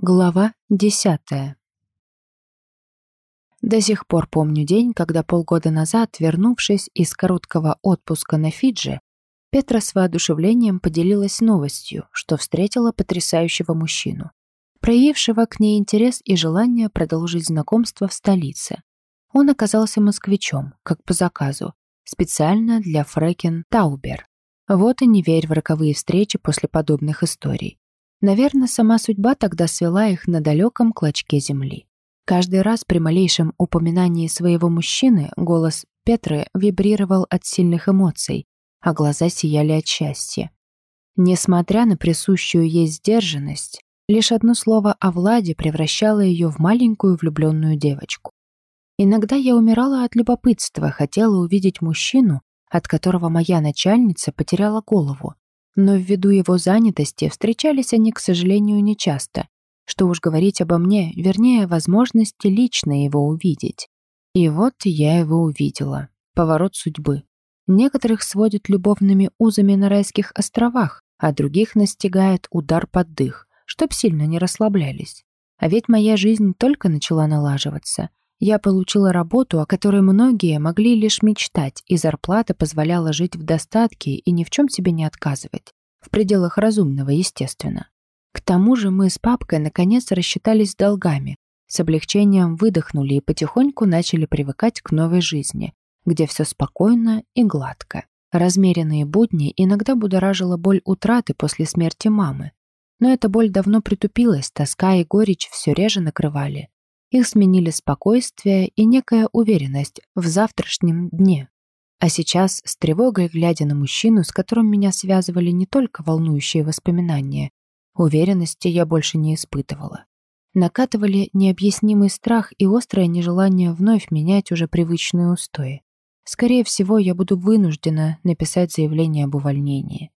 Глава десятая. До сих пор помню день, когда полгода назад, вернувшись из короткого отпуска на Фиджи, Петра с воодушевлением поделилась новостью, что встретила потрясающего мужчину, проявившего к ней интерес и желание продолжить знакомство в столице. Он оказался москвичом, как по заказу, специально для Фрекен Таубер. Вот и не верь в роковые встречи после подобных историй. Наверное, сама судьба тогда свела их на далеком клочке земли. Каждый раз при малейшем упоминании своего мужчины голос Петры вибрировал от сильных эмоций, а глаза сияли от счастья. Несмотря на присущую ей сдержанность, лишь одно слово о Владе превращало ее в маленькую влюбленную девочку. Иногда я умирала от любопытства, хотела увидеть мужчину, от которого моя начальница потеряла голову, но ввиду его занятости встречались они, к сожалению, нечасто. Что уж говорить обо мне, вернее, возможности лично его увидеть. И вот я его увидела. Поворот судьбы. Некоторых сводят любовными узами на райских островах, а других настигает удар под дых, чтоб сильно не расслаблялись. А ведь моя жизнь только начала налаживаться. Я получила работу, о которой многие могли лишь мечтать, и зарплата позволяла жить в достатке и ни в чем себе не отказывать. В пределах разумного, естественно. К тому же мы с папкой наконец рассчитались с долгами, с облегчением выдохнули и потихоньку начали привыкать к новой жизни, где все спокойно и гладко. Размеренные будни иногда будоражила боль утраты после смерти мамы. Но эта боль давно притупилась, тоска и горечь все реже накрывали. Их сменили спокойствие и некая уверенность в завтрашнем дне. А сейчас, с тревогой глядя на мужчину, с которым меня связывали не только волнующие воспоминания, уверенности я больше не испытывала. Накатывали необъяснимый страх и острое нежелание вновь менять уже привычные устои. Скорее всего, я буду вынуждена написать заявление об увольнении.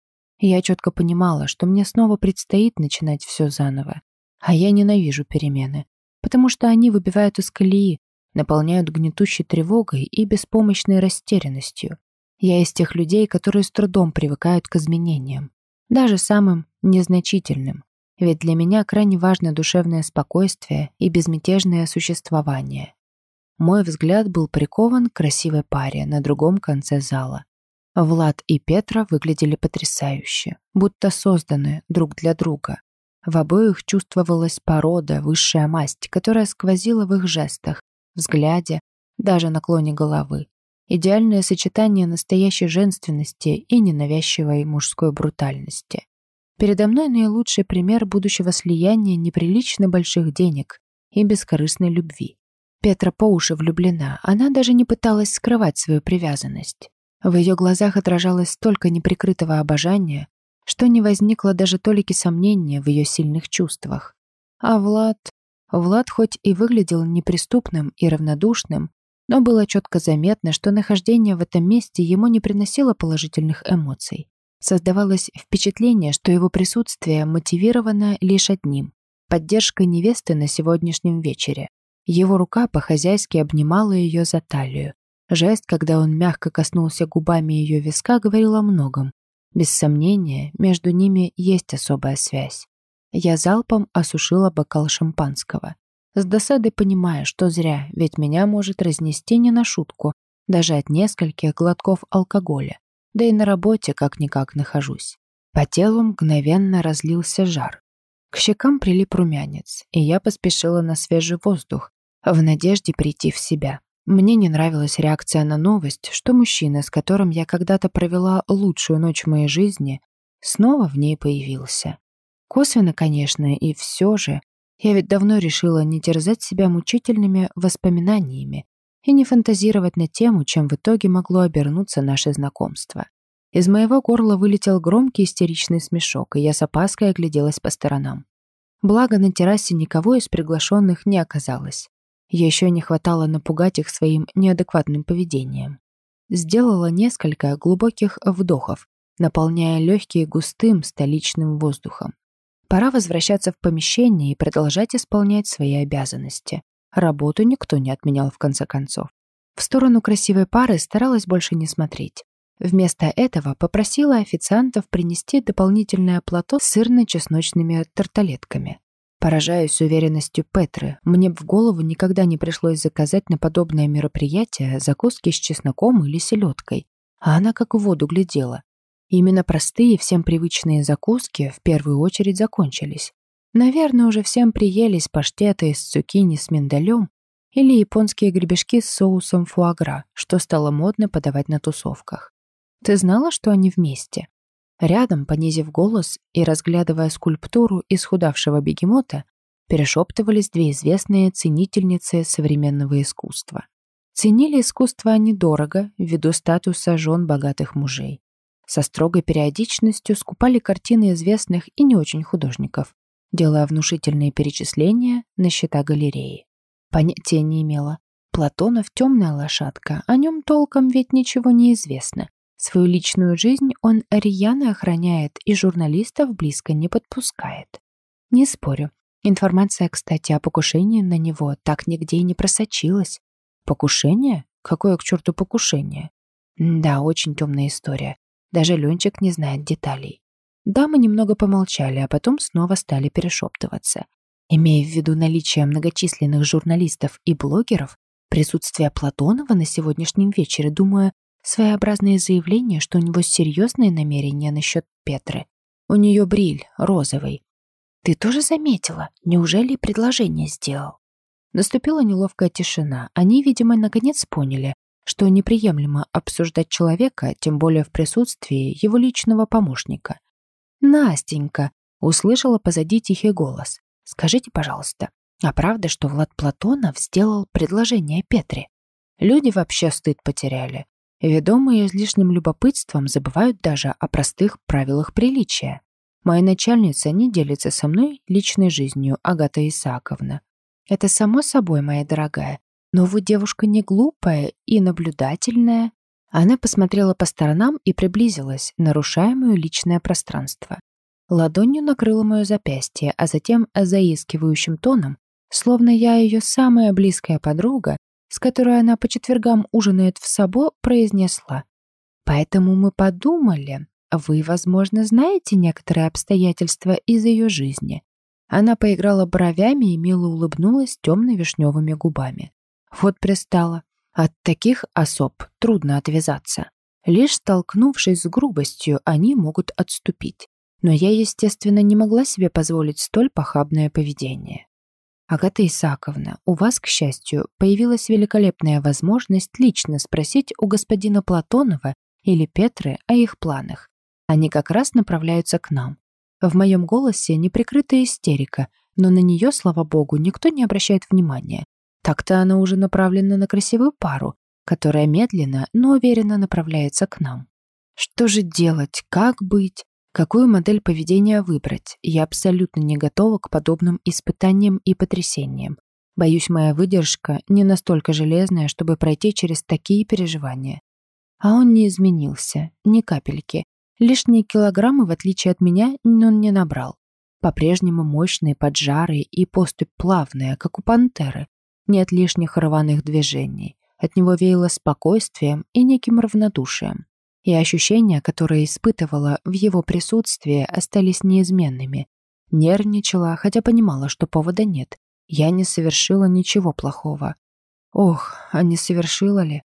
Я четко понимала, что мне снова предстоит начинать все заново. А я ненавижу перемены потому что они выбивают из колеи, наполняют гнетущей тревогой и беспомощной растерянностью. Я из тех людей, которые с трудом привыкают к изменениям, даже самым незначительным, ведь для меня крайне важно душевное спокойствие и безмятежное существование. Мой взгляд был прикован к красивой паре на другом конце зала. Влад и Петра выглядели потрясающе, будто созданы друг для друга. В обоих чувствовалась порода, высшая масть, которая сквозила в их жестах, взгляде, даже наклоне головы. Идеальное сочетание настоящей женственности и ненавязчивой мужской брутальности. Передо мной наилучший пример будущего слияния неприлично больших денег и бескорыстной любви. Петра по уши влюблена, она даже не пыталась скрывать свою привязанность. В ее глазах отражалось столько неприкрытого обожания, что не возникло даже толики сомнения в ее сильных чувствах. А Влад... Влад хоть и выглядел неприступным и равнодушным, но было четко заметно, что нахождение в этом месте ему не приносило положительных эмоций. Создавалось впечатление, что его присутствие мотивировано лишь одним – поддержкой невесты на сегодняшнем вечере. Его рука по-хозяйски обнимала ее за талию. Жест, когда он мягко коснулся губами ее виска, говорил о многом, без сомнения, между ними есть особая связь. Я залпом осушила бокал шампанского. С досадой понимая, что зря, ведь меня может разнести не на шутку, даже от нескольких глотков алкоголя. Да и на работе как-никак нахожусь. По телу мгновенно разлился жар. К щекам прилип румянец, и я поспешила на свежий воздух, в надежде прийти в себя. Мне не нравилась реакция на новость, что мужчина, с которым я когда-то провела лучшую ночь в моей жизни, снова в ней появился. Косвенно, конечно, и все же, я ведь давно решила не терзать себя мучительными воспоминаниями и не фантазировать на тему, чем в итоге могло обернуться наше знакомство. Из моего горла вылетел громкий истеричный смешок, и я с опаской огляделась по сторонам. Благо, на террасе никого из приглашенных не оказалось. Еще не хватало напугать их своим неадекватным поведением. Сделала несколько глубоких вдохов, наполняя легкие густым столичным воздухом. Пора возвращаться в помещение и продолжать исполнять свои обязанности. Работу никто не отменял в конце концов. В сторону красивой пары старалась больше не смотреть. Вместо этого попросила официантов принести дополнительное плато с сырно-чесночными тарталетками. Поражаюсь уверенностью Петры. Мне в голову никогда не пришлось заказать на подобное мероприятие закуски с чесноком или селедкой. А она как в воду глядела. Именно простые, всем привычные закуски в первую очередь закончились. Наверное, уже всем приелись паштеты из цукини с миндалем или японские гребешки с соусом фуагра, что стало модно подавать на тусовках. Ты знала, что они вместе? Рядом, понизив голос и разглядывая скульптуру исхудавшего бегемота, перешептывались две известные ценительницы современного искусства. Ценили искусство они дорого, ввиду статуса жен богатых мужей. Со строгой периодичностью скупали картины известных и не очень художников, делая внушительные перечисления на счета галереи. Понятия не имела. Платонов темная лошадка, о нем толком ведь ничего не известно. Свою личную жизнь он рьяно охраняет и журналистов близко не подпускает. Не спорю. Информация, кстати, о покушении на него так нигде и не просочилась. Покушение? Какое к черту покушение? Да, очень темная история. Даже Ленчик не знает деталей. Дамы немного помолчали, а потом снова стали перешептываться. Имея в виду наличие многочисленных журналистов и блогеров, присутствие Платонова на сегодняшнем вечере, думаю, Своеобразное заявление, что у него серьезные намерения насчет Петры. У нее бриль розовый. Ты тоже заметила? Неужели предложение сделал? Наступила неловкая тишина. Они, видимо, наконец поняли, что неприемлемо обсуждать человека, тем более в присутствии его личного помощника. «Настенька!» — услышала позади тихий голос. «Скажите, пожалуйста, а правда, что Влад Платонов сделал предложение Петре? Люди вообще стыд потеряли. Ведомые излишним любопытством забывают даже о простых правилах приличия. Моя начальница не делится со мной личной жизнью, Агата Исааковна. Это само собой, моя дорогая. Но вы девушка не глупая и наблюдательная. Она посмотрела по сторонам и приблизилась, нарушая мое личное пространство. Ладонью накрыла мое запястье, а затем заискивающим тоном, словно я ее самая близкая подруга, с которой она по четвергам ужинает в Сабо, произнесла. «Поэтому мы подумали, вы, возможно, знаете некоторые обстоятельства из ее жизни». Она поиграла бровями и мило улыбнулась темно-вишневыми губами. Вот пристала. От таких особ трудно отвязаться. Лишь столкнувшись с грубостью, они могут отступить. Но я, естественно, не могла себе позволить столь похабное поведение. Агата Исаковна, у вас, к счастью, появилась великолепная возможность лично спросить у господина Платонова или Петры о их планах. Они как раз направляются к нам. В моем голосе неприкрытая истерика, но на нее, слава богу, никто не обращает внимания. Так-то она уже направлена на красивую пару, которая медленно, но уверенно направляется к нам. Что же делать? Как быть? Какую модель поведения выбрать? Я абсолютно не готова к подобным испытаниям и потрясениям. Боюсь, моя выдержка не настолько железная, чтобы пройти через такие переживания. А он не изменился, ни капельки. Лишние килограммы, в отличие от меня, он не набрал. По-прежнему мощные поджары и поступь плавная, как у пантеры. Нет лишних рваных движений. От него веяло спокойствием и неким равнодушием и ощущения, которые испытывала в его присутствии, остались неизменными. Нервничала, хотя понимала, что повода нет. Я не совершила ничего плохого. Ох, а не совершила ли?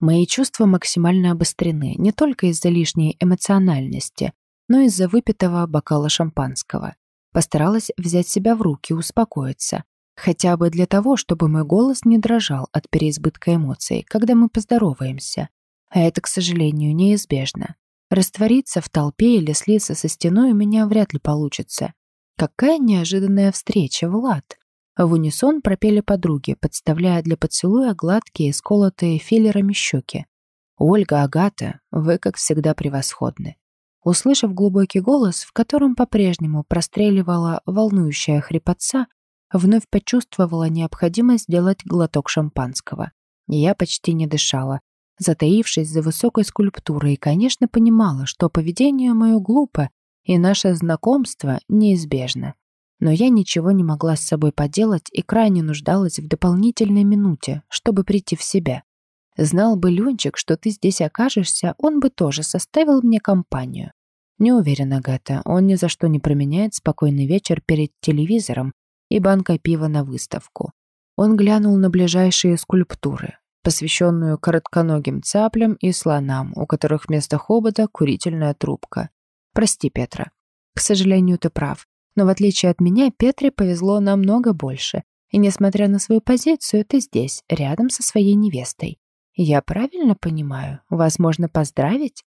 Мои чувства максимально обострены не только из-за лишней эмоциональности, но и из-за выпитого бокала шампанского. Постаралась взять себя в руки, успокоиться. Хотя бы для того, чтобы мой голос не дрожал от переизбытка эмоций, когда мы поздороваемся. А это, к сожалению, неизбежно. Раствориться в толпе или слиться со стеной у меня вряд ли получится. Какая неожиданная встреча, Влад! В унисон пропели подруги, подставляя для поцелуя гладкие, сколотые филлерами щеки. «Ольга, Агата, вы, как всегда, превосходны». Услышав глубокий голос, в котором по-прежнему простреливала волнующая хрипотца, вновь почувствовала необходимость сделать глоток шампанского. Я почти не дышала, затаившись за высокой скульптурой, и, конечно, понимала, что поведение мое глупо, и наше знакомство неизбежно. Но я ничего не могла с собой поделать и крайне нуждалась в дополнительной минуте, чтобы прийти в себя. Знал бы Ленчик, что ты здесь окажешься, он бы тоже составил мне компанию. Не уверена, Гата, он ни за что не променяет спокойный вечер перед телевизором и банка пива на выставку. Он глянул на ближайшие скульптуры, посвященную коротконогим цаплям и слонам, у которых вместо хобота курительная трубка. «Прости, Петра. К сожалению, ты прав. Но в отличие от меня, Петре повезло намного больше. И несмотря на свою позицию, ты здесь, рядом со своей невестой. Я правильно понимаю? Вас можно поздравить?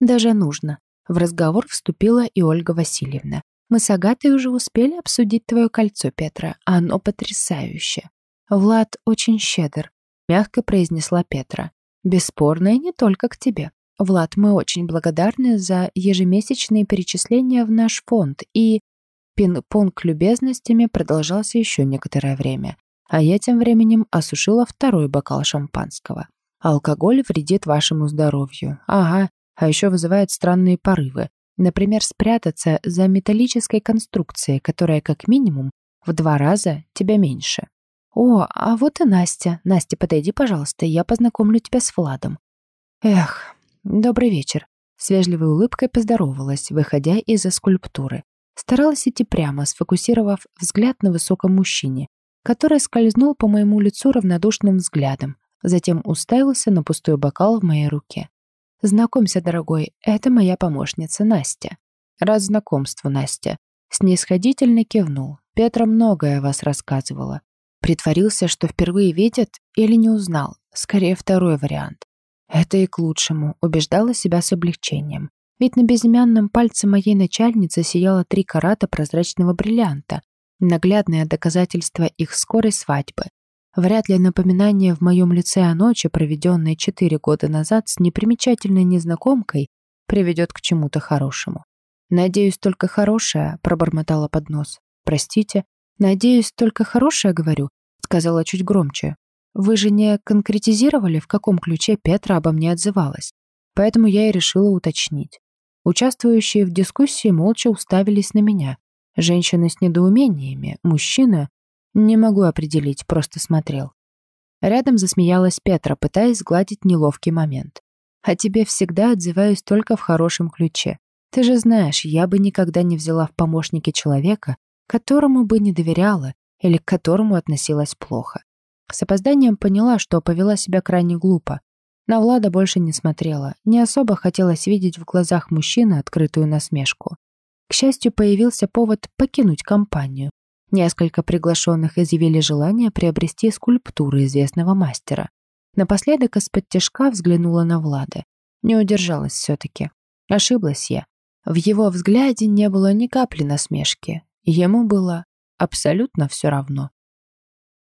Даже нужно. В разговор вступила и Ольга Васильевна. Мы с Агатой уже успели обсудить твое кольцо, Петра. Оно потрясающее. Влад очень щедр, мягко произнесла Петра. Бесспорно, и не только к тебе. Влад, мы очень благодарны за ежемесячные перечисления в наш фонд и Пинг-понг любезностями продолжался еще некоторое время, а я тем временем осушила второй бокал шампанского. Алкоголь вредит вашему здоровью. Ага, а еще вызывает странные порывы. Например, спрятаться за металлической конструкцией, которая как минимум в два раза тебя меньше. О, а вот и Настя. Настя, подойди, пожалуйста, я познакомлю тебя с Владом. Эх, добрый вечер. С вежливой улыбкой поздоровалась, выходя из-за скульптуры. Старалась идти прямо, сфокусировав взгляд на высоком мужчине, который скользнул по моему лицу равнодушным взглядом, затем уставился на пустой бокал в моей руке. «Знакомься, дорогой, это моя помощница Настя». «Рад знакомству, Настя». Снисходительно кивнул. Петра многое о вас рассказывала. Притворился, что впервые видит или не узнал. Скорее, второй вариант. Это и к лучшему, убеждала себя с облегчением. Ведь на безымянном пальце моей начальницы сияло три карата прозрачного бриллианта, наглядное доказательство их скорой свадьбы. Вряд ли напоминание в моем лице о ночи, проведенной четыре года назад с непримечательной незнакомкой, приведет к чему-то хорошему. «Надеюсь, только хорошее», — пробормотала под нос. «Простите, надеюсь, только хорошее, говорю», — сказала чуть громче. «Вы же не конкретизировали, в каком ключе Петра обо мне отзывалась, поэтому я и решила уточнить. Участвующие в дискуссии молча уставились на меня. Женщины с недоумениями, мужчина... Не могу определить, просто смотрел. Рядом засмеялась Петра, пытаясь сгладить неловкий момент. «А тебе всегда отзываюсь только в хорошем ключе. Ты же знаешь, я бы никогда не взяла в помощники человека, которому бы не доверяла или к которому относилась плохо. С опозданием поняла, что повела себя крайне глупо. На Влада больше не смотрела. Не особо хотелось видеть в глазах мужчины открытую насмешку. К счастью, появился повод покинуть компанию. Несколько приглашенных изъявили желание приобрести скульптуры известного мастера. Напоследок из-под тяжка взглянула на Влада. Не удержалась все-таки. Ошиблась я. В его взгляде не было ни капли насмешки. Ему было абсолютно все равно.